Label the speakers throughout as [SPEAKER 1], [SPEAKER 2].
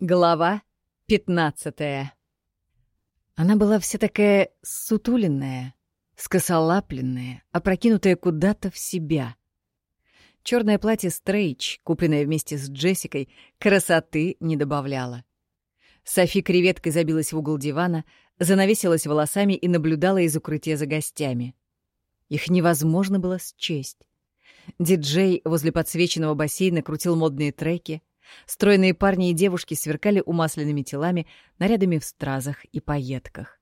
[SPEAKER 1] Глава пятнадцатая Она была вся такая сутуленная, скосолапленная, опрокинутая куда-то в себя. Черное платье стрейч, купленное вместе с Джессикой, красоты не добавляло. Софи креветкой забилась в угол дивана, занавесилась волосами и наблюдала из укрытия за гостями. Их невозможно было счесть. Диджей возле подсвеченного бассейна крутил модные треки — Стройные парни и девушки сверкали умасленными телами, нарядами в стразах и пайетках.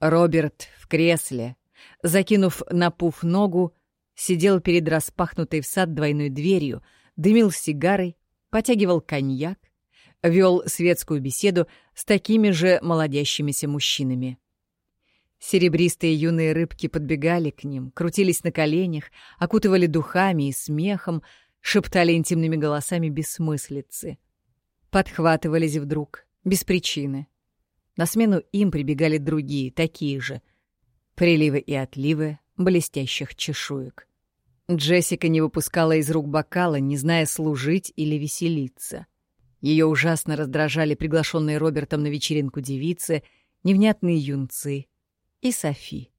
[SPEAKER 1] Роберт в кресле, закинув на пуф ногу, сидел перед распахнутой в сад двойной дверью, дымил сигарой, потягивал коньяк, вел светскую беседу с такими же молодящимися мужчинами. Серебристые юные рыбки подбегали к ним, крутились на коленях, окутывали духами и смехом, шептали интимными голосами бессмыслицы. Подхватывались вдруг, без причины. На смену им прибегали другие, такие же. Приливы и отливы блестящих чешуек. Джессика не выпускала из рук бокала, не зная, служить или веселиться. Ее ужасно раздражали приглашенные Робертом на вечеринку девицы, невнятные юнцы и Софи.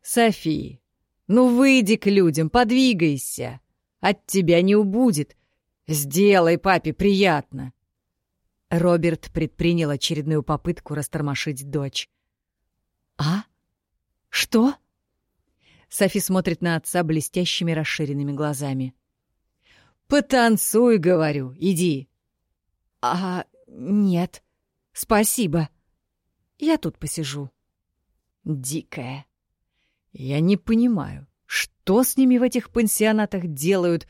[SPEAKER 1] «Софи, ну выйди к людям, подвигайся!» От тебя не убудет. Сделай папе приятно. Роберт предпринял очередную попытку растормошить дочь. «А? Что?» Софи смотрит на отца блестящими расширенными глазами. «Потанцуй, — говорю, — иди». «А, нет, спасибо. Я тут посижу». «Дикая. Я не понимаю, что с ними в этих пансионатах делают?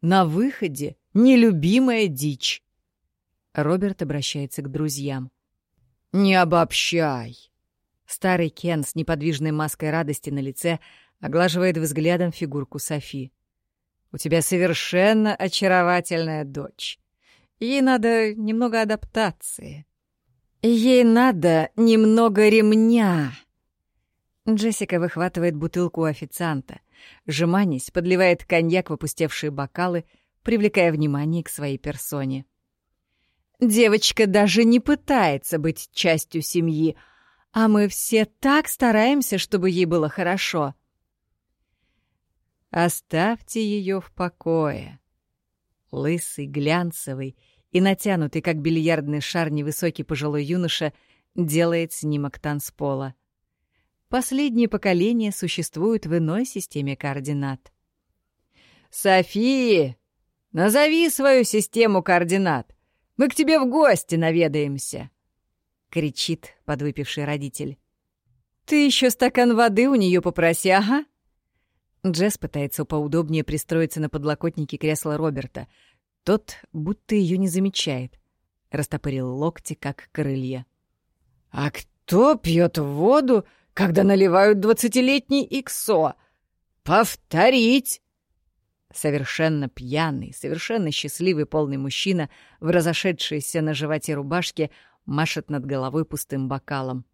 [SPEAKER 1] На выходе нелюбимая дичь. Роберт обращается к друзьям. «Не обобщай!» Старый Кен с неподвижной маской радости на лице оглаживает взглядом фигурку Софи. «У тебя совершенно очаровательная дочь. Ей надо немного адаптации. Ей надо немного ремня!» Джессика выхватывает бутылку у официанта. Жеманясь, подливает коньяк в опустевшие бокалы, привлекая внимание к своей персоне. «Девочка даже не пытается быть частью семьи, а мы все так стараемся, чтобы ей было хорошо». «Оставьте ее в покое». Лысый, глянцевый и натянутый, как бильярдный шар, невысокий пожилой юноша делает снимок танцпола. Последние поколения существуют в иной системе координат. «Софи, назови свою систему координат. Мы к тебе в гости наведаемся!» — кричит подвыпивший родитель. «Ты еще стакан воды у нее попроси, ага?» Джесс пытается поудобнее пристроиться на подлокотнике кресла Роберта. Тот будто ее не замечает. Растопырил локти, как крылья. «А кто пьет воду когда наливают двадцатилетний иксо. Повторить!» Совершенно пьяный, совершенно счастливый полный мужчина в разошедшейся на животе рубашке машет над головой пустым бокалом.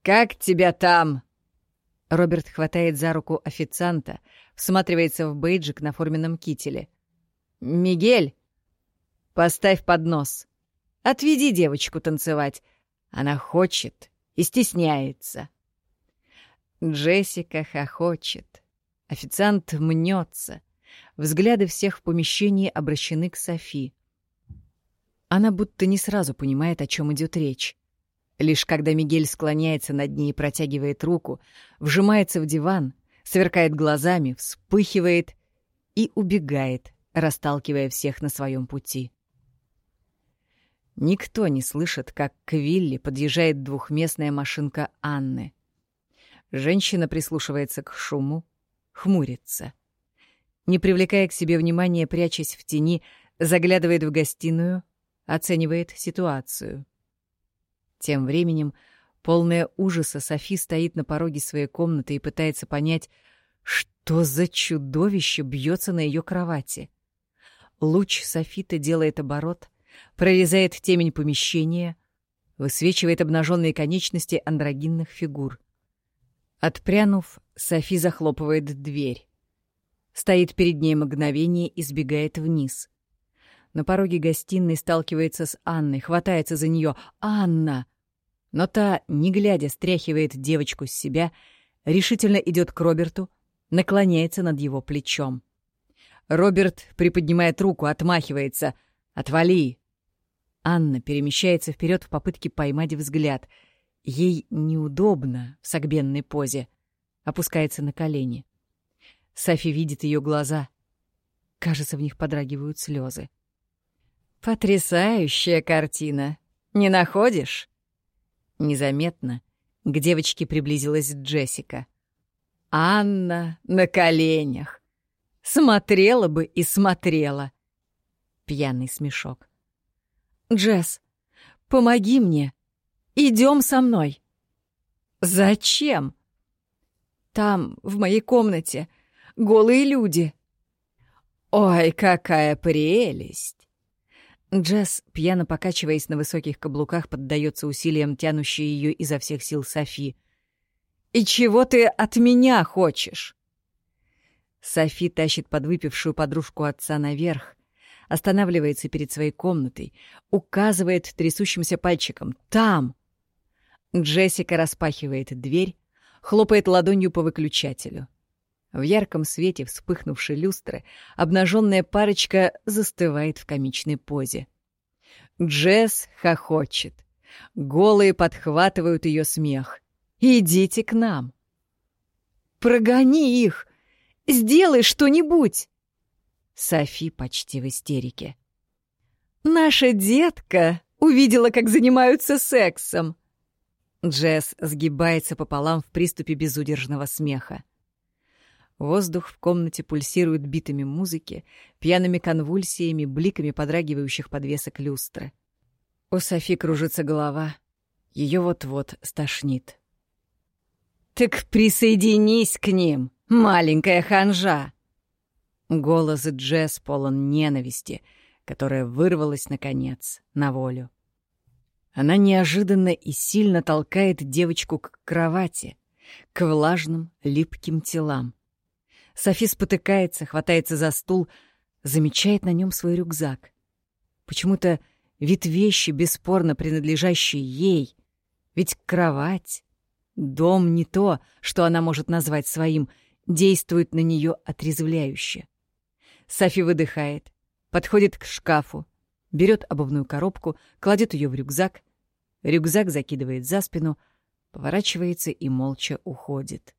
[SPEAKER 1] «Как тебя там?» Роберт хватает за руку официанта, всматривается в бейджик на форменном кителе. «Мигель, поставь поднос. Отведи девочку танцевать. Она хочет, и стесняется. Джессика хохочет. Официант мнется. Взгляды всех в помещении обращены к Софи. Она будто не сразу понимает, о чем идет речь. Лишь когда Мигель склоняется над ней и протягивает руку, вжимается в диван, сверкает глазами, вспыхивает и убегает, расталкивая всех на своем пути. Никто не слышит, как к Вилли подъезжает двухместная машинка Анны. Женщина прислушивается к шуму, хмурится. Не привлекая к себе внимания, прячась в тени, заглядывает в гостиную, оценивает ситуацию. Тем временем, полная ужаса, Софи стоит на пороге своей комнаты и пытается понять, что за чудовище бьется на ее кровати. Луч Софиты делает оборот, прорезает темень помещения, высвечивает обнаженные конечности андрогинных фигур. Отпрянув, Софи захлопывает дверь. Стоит перед ней мгновение и сбегает вниз. На пороге гостиной сталкивается с Анной, хватается за нее. «Анна!» Но та, не глядя, стряхивает девочку с себя, решительно идет к Роберту, наклоняется над его плечом. Роберт приподнимает руку, отмахивается. «Отвали!» Анна перемещается вперед в попытке поймать взгляд. Ей неудобно в согбенной позе. Опускается на колени. Софи видит ее глаза. Кажется, в них подрагивают слезы. «Потрясающая картина! Не находишь?» Незаметно к девочке приблизилась Джессика. «Анна на коленях! Смотрела бы и смотрела!» Пьяный смешок. «Джесс, помоги мне! Идем со мной!» «Зачем?» «Там, в моей комнате, голые люди!» «Ой, какая прелесть!» Джесс, пьяно покачиваясь на высоких каблуках, поддается усилиям, тянущей ее изо всех сил Софи. «И чего ты от меня хочешь?» Софи тащит подвыпившую подружку отца наверх, останавливается перед своей комнатой, указывает трясущимся пальчиком «Там!». Джессика распахивает дверь, хлопает ладонью по выключателю. В ярком свете вспыхнувшей люстры обнаженная парочка застывает в комичной позе. Джесс хохочет. Голые подхватывают ее смех. «Идите к нам!» «Прогони их! Сделай что-нибудь!» Софи почти в истерике. «Наша детка увидела, как занимаются сексом!» Джесс сгибается пополам в приступе безудержного смеха. Воздух в комнате пульсирует битами музыки, пьяными конвульсиями, бликами подрагивающих подвесок люстры. У Софи кружится голова. Ее вот-вот стошнит. «Так присоединись к ним, маленькая ханжа!» Голос Джесс полон ненависти, которая вырвалась, наконец, на волю. Она неожиданно и сильно толкает девочку к кровати, к влажным, липким телам. Софи спотыкается, хватается за стул, замечает на нем свой рюкзак. Почему-то вид вещи, бесспорно принадлежащий ей. Ведь кровать, дом не то, что она может назвать своим, действует на нее отрезвляюще. Софи выдыхает, подходит к шкафу, берет обувную коробку, кладет ее в рюкзак, рюкзак закидывает за спину, поворачивается и молча уходит.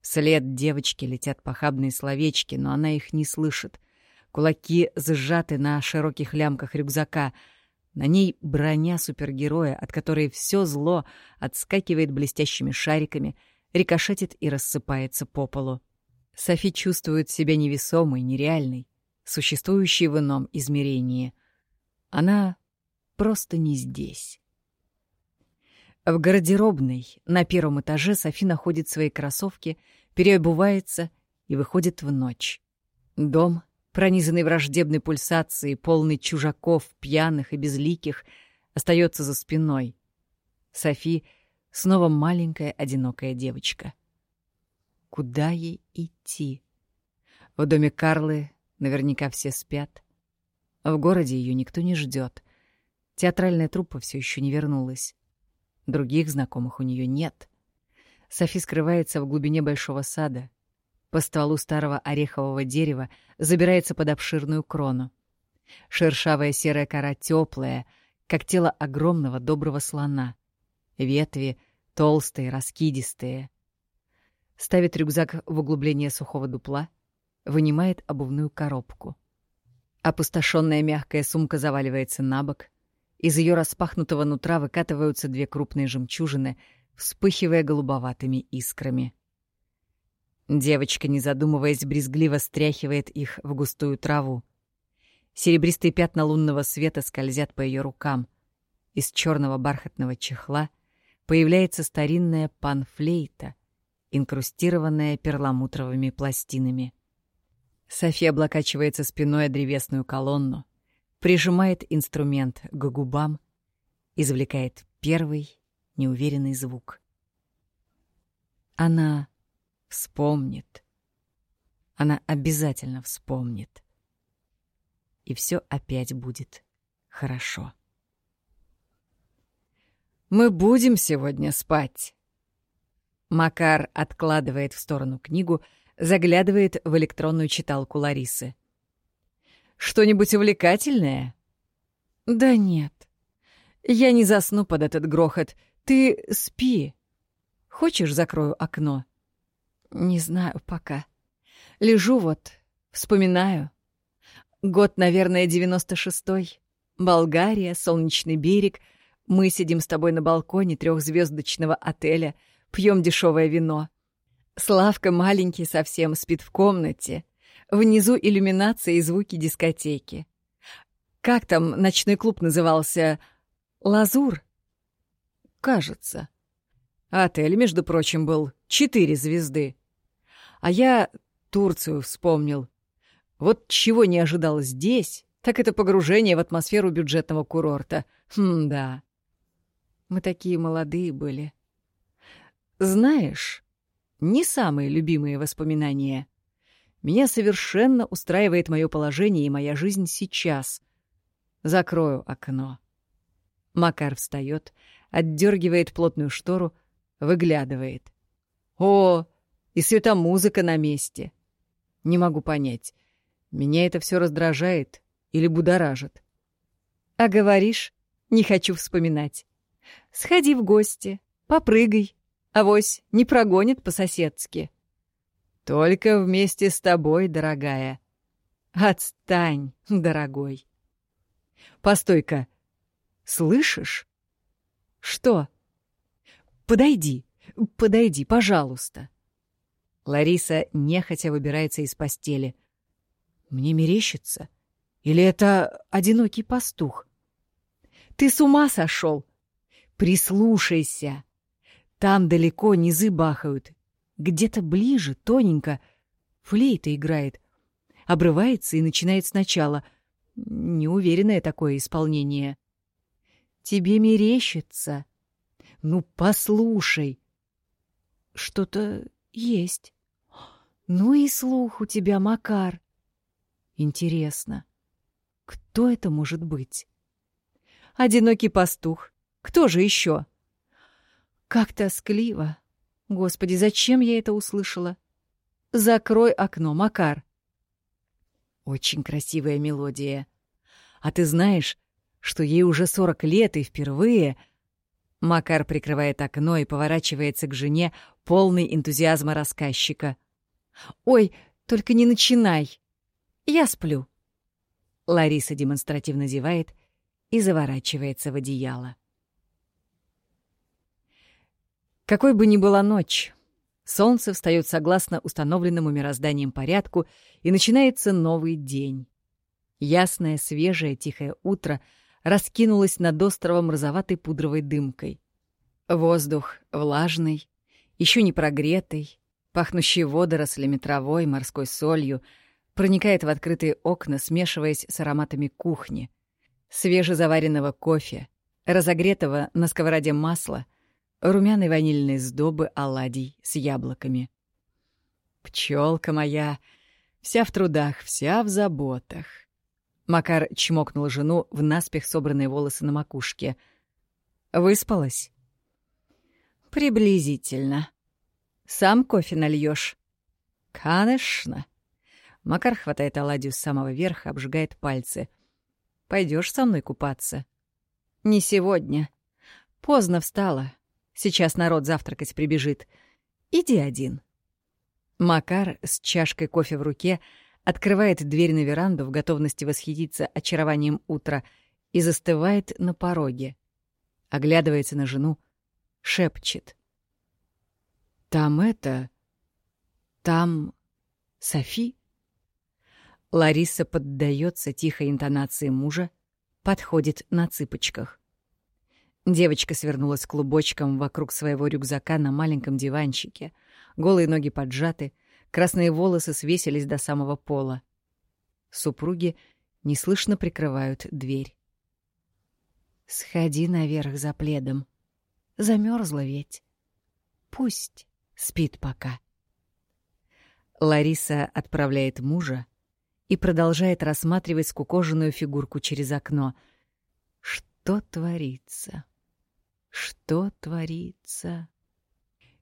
[SPEAKER 1] Вслед девочки летят похабные словечки, но она их не слышит. Кулаки сжаты на широких лямках рюкзака. На ней броня супергероя, от которой все зло отскакивает блестящими шариками, рикошетит и рассыпается по полу. Софи чувствует себя невесомой, нереальной, существующей в ином измерении. Она просто не здесь. В гардеробной на первом этаже Софи находит свои кроссовки, переобувается и выходит в ночь. Дом, пронизанный враждебной пульсацией, полный чужаков, пьяных и безликих, остается за спиной. Софи снова маленькая одинокая девочка. Куда ей идти? В доме Карлы наверняка все спят. В городе ее никто не ждет. Театральная труппа все еще не вернулась. Других знакомых у нее нет. Софи скрывается в глубине большого сада. По стволу старого орехового дерева забирается под обширную крону. Шершавая серая кора теплая, как тело огромного доброго слона. Ветви толстые, раскидистые. Ставит рюкзак в углубление сухого дупла, вынимает обувную коробку. Опустошенная мягкая сумка заваливается на бок, из ее распахнутого нутра выкатываются две крупные жемчужины, вспыхивая голубоватыми искрами. Девочка, не задумываясь, брезгливо стряхивает их в густую траву. Серебристые пятна лунного света скользят по ее рукам. Из черного бархатного чехла появляется старинная панфлейта, инкрустированная перламутровыми пластинами. София облокачивается спиной о древесную колонну, прижимает инструмент к губам, извлекает первый неуверенный звук. Она вспомнит. Она обязательно вспомнит. и все опять будет хорошо. «Мы будем сегодня спать!» Макар откладывает в сторону книгу, заглядывает в электронную читалку Ларисы. «Что-нибудь увлекательное?» «Да нет. Я не засну под этот грохот. Ты спи. Хочешь, закрою окно?» «Не знаю пока. Лежу вот, вспоминаю. Год, наверное, девяносто шестой. Болгария, солнечный берег. Мы сидим с тобой на балконе трехзвездочного отеля, пьем дешевое вино. Славка маленький совсем спит в комнате. Внизу иллюминация и звуки дискотеки. Как там ночной клуб назывался? Лазур? Кажется. Отель, между прочим, был четыре звезды. А я Турцию вспомнил. Вот чего не ожидал здесь, так это погружение в атмосферу бюджетного курорта. Хм, да. Мы такие молодые были. Знаешь, не самые любимые воспоминания. Меня совершенно устраивает мое положение и моя жизнь сейчас. Закрою окно. Макар встает, отдергивает плотную штору, выглядывает. О, и светомузыка на месте. Не могу понять, меня это все раздражает или будоражит. А говоришь, не хочу вспоминать. Сходи в гости, попрыгай, авось не прогонит по-соседски. Только вместе с тобой, дорогая. Отстань, дорогой. Постой-ка. Слышишь? Что? Подойди, подойди, пожалуйста. Лариса нехотя выбирается из постели. Мне мерещится? Или это одинокий пастух? Ты с ума сошел? Прислушайся. Там далеко низы бахают. Где-то ближе, тоненько. Флейта играет. Обрывается и начинает сначала. Неуверенное такое исполнение. Тебе мерещится. Ну, послушай. Что-то есть. Ну и слух у тебя, Макар. Интересно, кто это может быть? Одинокий пастух. Кто же еще? Как тоскливо. Господи, зачем я это услышала? Закрой окно, Макар. Очень красивая мелодия. А ты знаешь, что ей уже сорок лет и впервые... Макар прикрывает окно и поворачивается к жене, полный энтузиазма рассказчика. «Ой, только не начинай!» Я сплю. Лариса демонстративно зевает и заворачивается в одеяло. Какой бы ни была ночь, солнце встает согласно установленному мирозданием порядку, и начинается новый день. Ясное, свежее, тихое утро раскинулось над островом розоватой пудровой дымкой. Воздух влажный, еще не прогретый, пахнущий водорослями, травой, морской солью — проникает в открытые окна, смешиваясь с ароматами кухни, свежезаваренного кофе, разогретого на сковороде масла, румяной ванильной сдобы оладий с яблоками. Пчелка моя, вся в трудах, вся в заботах. Макар чмокнул жену в наспех собранные волосы на макушке. Выспалась? Приблизительно. Сам кофе нальешь? Конечно. Макар хватает оладью с самого верха, обжигает пальцы. Пойдешь со мной купаться? Не сегодня. Поздно встала. Сейчас народ завтракать прибежит. Иди один. Макар с чашкой кофе в руке открывает дверь на веранду в готовности восхититься очарованием утра и застывает на пороге. Оглядывается на жену, шепчет. «Там это... Там... Софи?» Лариса поддается тихой интонации мужа, подходит на цыпочках. Девочка свернулась клубочком вокруг своего рюкзака на маленьком диванчике. Голые ноги поджаты, красные волосы свесились до самого пола. Супруги неслышно прикрывают дверь. «Сходи наверх за пледом. Замерзла ведь. Пусть спит пока». Лариса отправляет мужа, и продолжает рассматривать скукоженную фигурку через окно. Что творится? Что творится?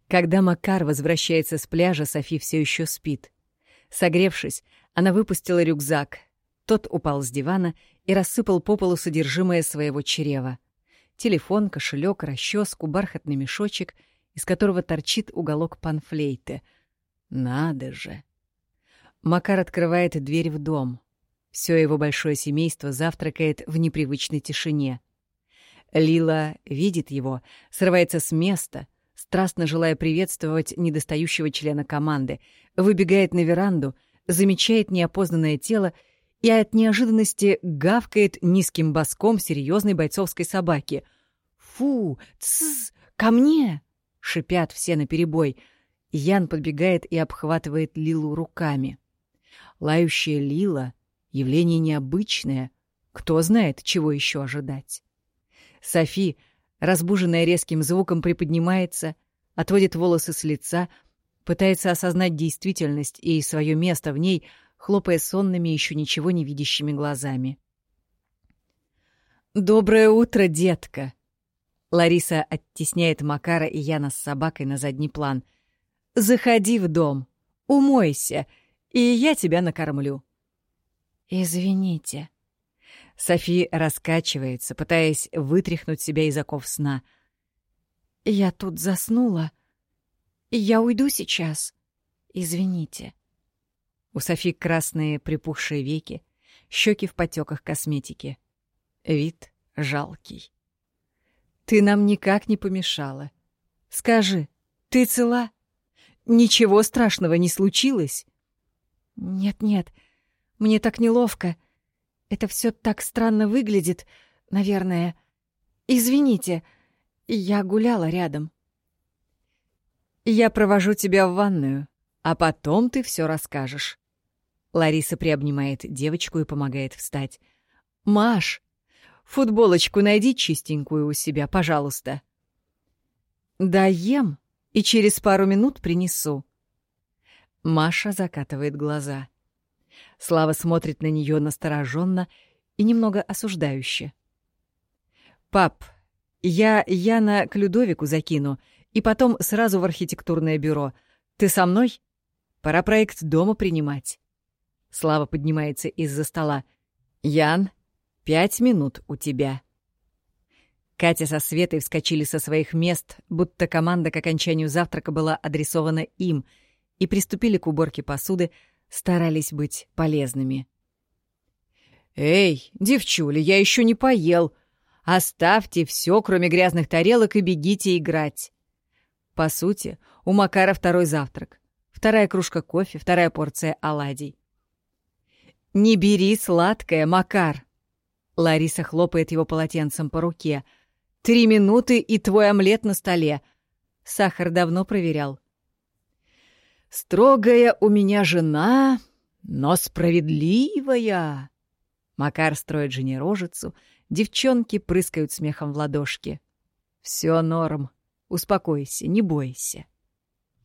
[SPEAKER 1] Когда Макар возвращается с пляжа, Софи все еще спит. Согревшись, она выпустила рюкзак. Тот упал с дивана и рассыпал по полу содержимое своего чрева. Телефон, кошелек, расческу, бархатный мешочек, из которого торчит уголок панфлейты. Надо же! Макар открывает дверь в дом. Все его большое семейство завтракает в непривычной тишине. Лила видит его, срывается с места, страстно желая приветствовать недостающего члена команды, выбегает на веранду, замечает неопознанное тело и от неожиданности гавкает низким боском серьезной бойцовской собаки. «Фу! Тсс! Ко мне!» — шипят все наперебой. Ян подбегает и обхватывает Лилу руками. Лающая Лила — явление необычное. Кто знает, чего еще ожидать. Софи, разбуженная резким звуком, приподнимается, отводит волосы с лица, пытается осознать действительность и свое место в ней, хлопая сонными, еще ничего не видящими глазами. «Доброе утро, детка!» Лариса оттесняет Макара и Яна с собакой на задний план. «Заходи в дом, умойся, и я тебя накормлю».
[SPEAKER 2] «Извините»,
[SPEAKER 1] Софи раскачивается, пытаясь вытряхнуть себя из оков сна.
[SPEAKER 2] «Я тут заснула. Я уйду сейчас. Извините».
[SPEAKER 1] У Софи красные припухшие веки, щеки в потеках косметики. Вид жалкий. «Ты нам никак не помешала. Скажи, ты цела? Ничего страшного не случилось?»
[SPEAKER 2] «Нет-нет, мне так неловко. Это все так странно выглядит, наверное. Извините, я гуляла рядом.
[SPEAKER 1] Я провожу тебя в ванную, а потом ты все расскажешь. Лариса приобнимает девочку и помогает встать. Маш, футболочку найди чистенькую у себя, пожалуйста. Да ем и через пару минут принесу. Маша закатывает глаза. Слава смотрит на нее настороженно и немного осуждающе. «Пап, я Яна к Людовику закину, и потом сразу в архитектурное бюро. Ты со мной? Пора проект дома принимать». Слава поднимается из-за стола. «Ян, пять минут у тебя». Катя со Светой вскочили со своих мест, будто команда к окончанию завтрака была адресована им, и приступили к уборке посуды, старались быть полезными. «Эй, девчули, я еще не поел. Оставьте все, кроме грязных тарелок, и бегите играть». По сути, у Макара второй завтрак. Вторая кружка кофе, вторая порция оладий. «Не бери сладкое, Макар!» Лариса хлопает его полотенцем по руке. «Три минуты, и твой омлет на столе. Сахар давно проверял. Строгая у меня жена, но справедливая. Макар строит жене рожицу, девчонки прыскают смехом в ладошки. Все норм. Успокойся, не бойся.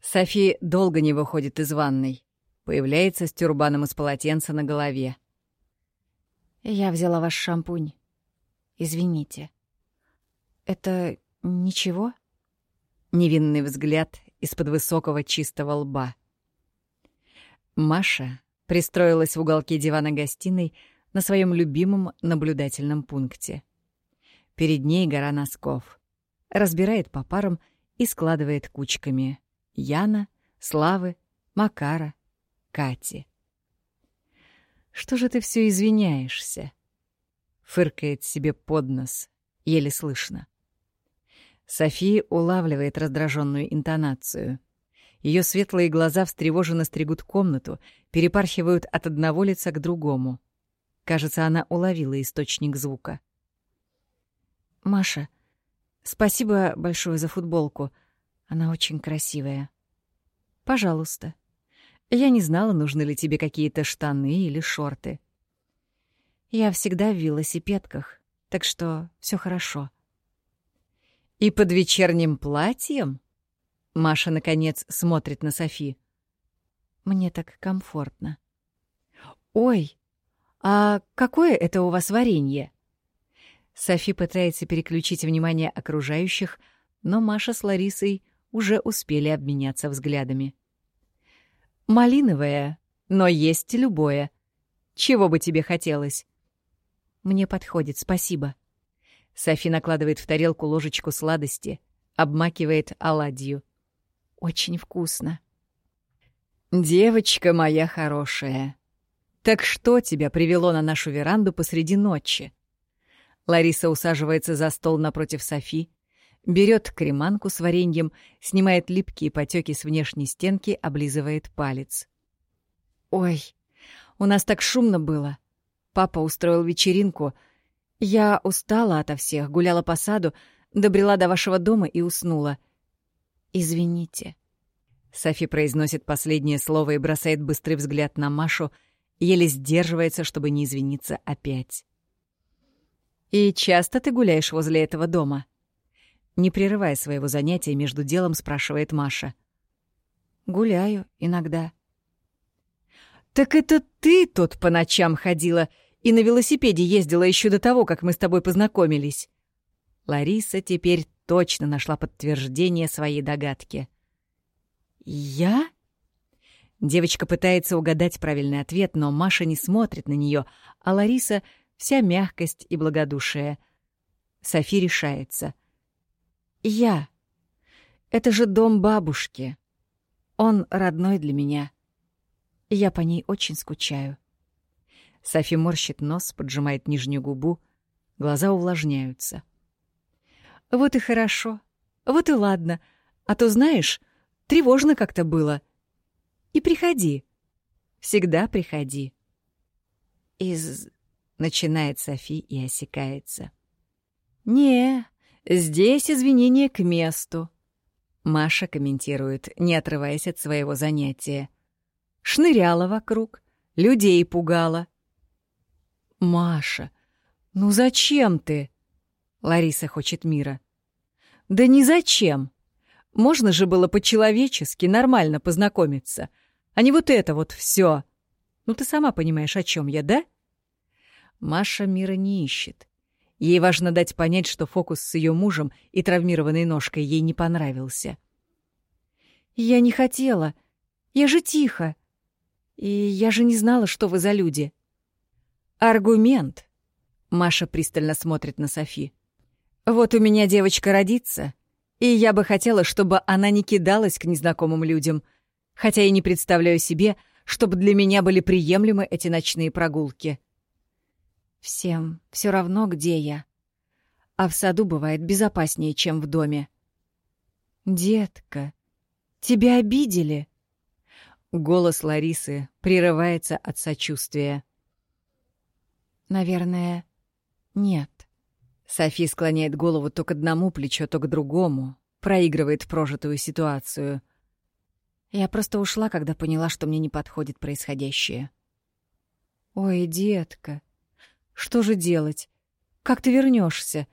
[SPEAKER 1] Софи долго не выходит из ванной. Появляется с тюрбаном из полотенца на голове.
[SPEAKER 2] «Я взяла ваш шампунь. Извините. Это ничего?»
[SPEAKER 1] Невинный взгляд из-под высокого чистого лба. Маша пристроилась в уголке дивана гостиной на своем любимом наблюдательном пункте. Перед ней гора носков. Разбирает по парам и складывает кучками. Яна, Славы, Макара, Кати. «Что же ты все извиняешься?» Фыркает себе под нос, еле слышно. София улавливает раздраженную интонацию. Ее светлые глаза встревоженно стригут комнату, перепархивают от одного лица к другому. Кажется, она уловила источник звука.
[SPEAKER 2] «Маша, спасибо большое за футболку. Она очень красивая».
[SPEAKER 1] «Пожалуйста. Я не знала, нужны ли тебе какие-то штаны или шорты».
[SPEAKER 2] «Я всегда в велосипедках, так что все хорошо».
[SPEAKER 1] «И под вечерним платьем?» Маша, наконец, смотрит на Софи.
[SPEAKER 2] «Мне так комфортно».
[SPEAKER 1] «Ой, а какое это у вас варенье?» Софи пытается переключить внимание окружающих, но Маша с Ларисой уже успели обменяться взглядами. «Малиновое, но есть любое. Чего бы тебе хотелось?» «Мне подходит, спасибо». Софи накладывает в тарелку ложечку сладости, обмакивает оладью. «Очень вкусно». «Девочка моя хорошая, так что тебя привело на нашу веранду посреди ночи?» Лариса усаживается за стол напротив Софи, берет креманку с вареньем, снимает липкие потеки с внешней стенки, облизывает палец. «Ой, у нас так шумно было. Папа устроил вечеринку. Я устала ото всех, гуляла по саду, добрела до вашего дома и уснула. Извините». Софи произносит последнее слово и бросает быстрый взгляд на Машу, еле сдерживается, чтобы не извиниться опять. «И часто ты гуляешь возле этого дома?» Не прерывая своего занятия, между делом спрашивает Маша. «Гуляю иногда». «Так это ты тут по ночам ходила и на велосипеде ездила еще до того, как мы с тобой познакомились?» Лариса теперь точно нашла подтверждение своей догадки. «Я?» Девочка пытается угадать правильный ответ, но Маша не смотрит на нее, а Лариса — вся мягкость и благодушие. Софи решается. «Я. Это же дом бабушки. Он родной для меня. Я по ней очень скучаю». Софи морщит нос, поджимает нижнюю губу, глаза увлажняются. «Вот и хорошо. Вот и ладно. А то, знаешь, тревожно как-то было. И приходи. Всегда приходи». «Из...» — начинает Софи и осекается. «Не, здесь извинения к месту», — Маша комментирует, не отрываясь от своего занятия. «Шныряла вокруг, людей пугала». «Маша, ну зачем ты?» Лариса хочет мира. «Да не зачем. Можно же было по-человечески нормально познакомиться, а не вот это вот все. Ну ты сама понимаешь, о чем я, да?» Маша мира не ищет. Ей важно дать понять, что фокус с ее мужем и травмированной ножкой ей не понравился. «Я не хотела. Я же тихо. И я же не знала, что вы за люди». «Аргумент», — Маша пристально смотрит на Софи. Вот у меня девочка родится, и я бы хотела, чтобы она не кидалась к незнакомым людям, хотя и не представляю себе, чтобы для меня были приемлемы эти ночные прогулки. Всем все равно, где я. А в саду бывает безопаснее, чем в доме. «Детка, тебя обидели?» Голос Ларисы прерывается от сочувствия. «Наверное, нет». Софи склоняет голову то к одному плечу, то к другому, проигрывает прожитую ситуацию. Я просто ушла, когда поняла, что мне не подходит происходящее. «Ой, детка, что же делать? Как ты вернешься?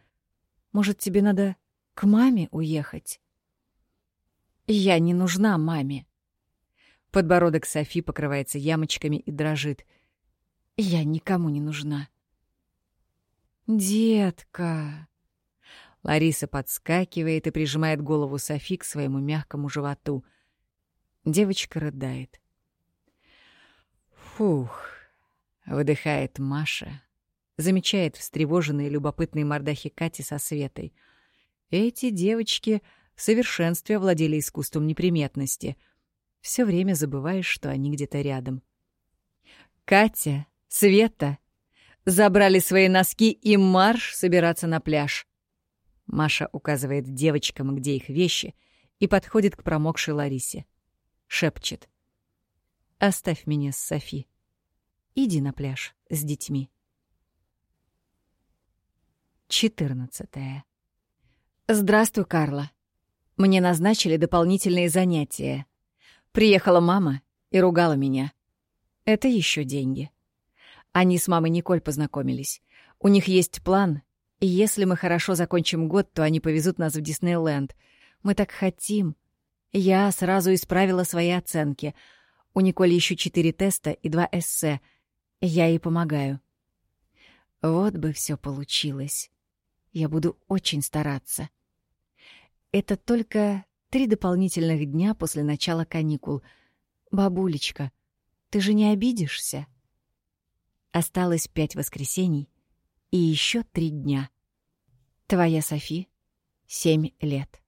[SPEAKER 1] Может, тебе надо к маме уехать?» «Я не нужна маме». Подбородок Софи покрывается ямочками и дрожит. «Я никому не нужна». «Детка!» Лариса подскакивает и прижимает голову Софи к своему мягкому животу. Девочка рыдает. «Фух!» — выдыхает Маша. Замечает встревоженные любопытные мордахи Кати со Светой. Эти девочки в совершенстве владели искусством неприметности. Все время забываешь, что они где-то рядом. «Катя! Света!» забрали свои носки и марш собираться на пляж. Маша указывает девочкам, где их вещи, и подходит к промокшей Ларисе. Шепчет. «Оставь меня с Софи. Иди на пляж с детьми». 14. «Здравствуй, Карла. Мне назначили дополнительные занятия. Приехала мама и ругала меня. Это еще деньги». Они с мамой Николь познакомились. У них есть план, и если мы хорошо закончим год, то они повезут нас в Диснейленд. Мы так хотим. Я сразу исправила свои оценки. У Николи еще четыре теста и два эссе. Я ей помогаю. Вот бы все получилось. Я буду очень стараться. Это только три дополнительных дня после начала каникул. Бабулечка, ты же не обидишься? Осталось пять воскресений и еще три дня. Твоя Софи, семь лет.